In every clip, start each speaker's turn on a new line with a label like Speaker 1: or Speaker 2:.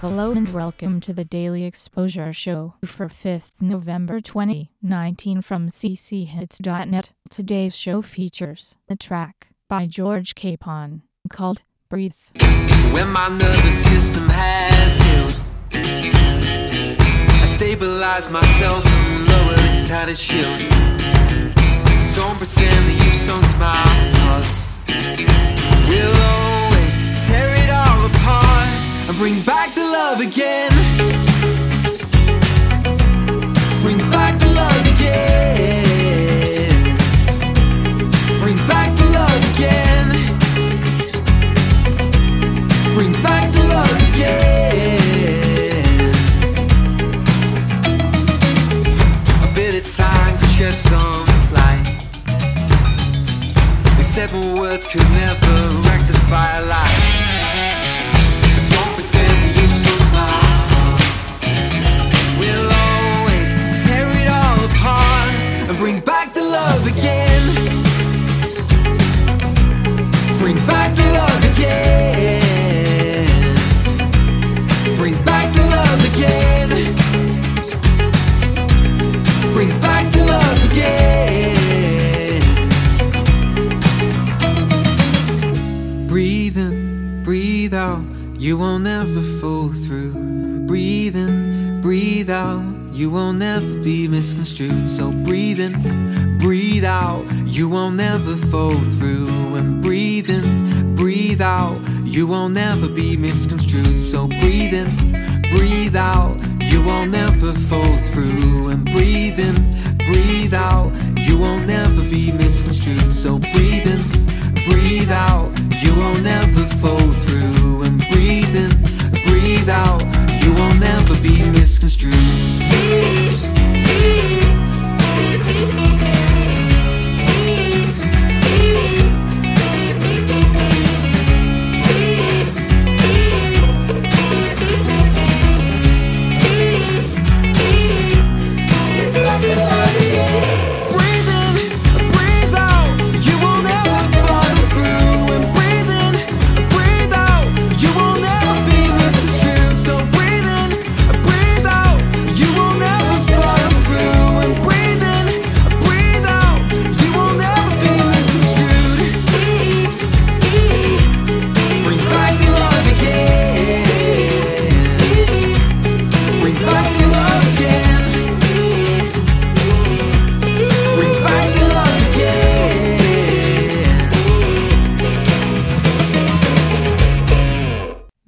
Speaker 1: Hello and welcome to the Daily Exposure Show for 5th November 2019 from cchits.net. Today's show features a track by George Capon called Breathe.
Speaker 2: When my nervous system has healed, I stabilize myself and lower this tattered shield. Don't pretend that you've sunk my heart. Again. Bring back the love again. Bring back the love again. Bring back the love again. A bit of time could shed some light. They said words could never rectify a lie. Bring back the love again. Bring back the love again. Bring back the love again. Bring back the love again. Breathe in, breathe out. You won't ever fall through. Breathe in, breathe out. You won't ever be misconstrued. So breathe in, breathe out. You won't ever fall through. And breathe in, breathe out. You won't ever be misconstrued. So breathe in, breathe out. You won't ever fall through. And breathe in, breathe out. You won't ever be misconstrued. So breathe in, breathe out. You won't ever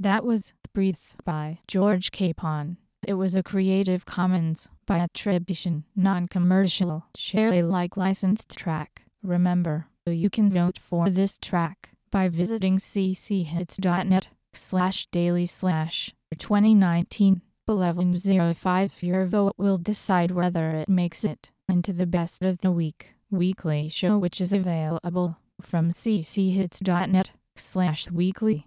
Speaker 1: That was Breathe by George Capon. It was a Creative Commons by attribution, non-commercial, share Alike licensed track. Remember, you can vote for this track by visiting cchits.net slash daily slash 2019 1105. Your vote will decide whether it makes it into the best of the week weekly show which is available from cchits.net slash weekly.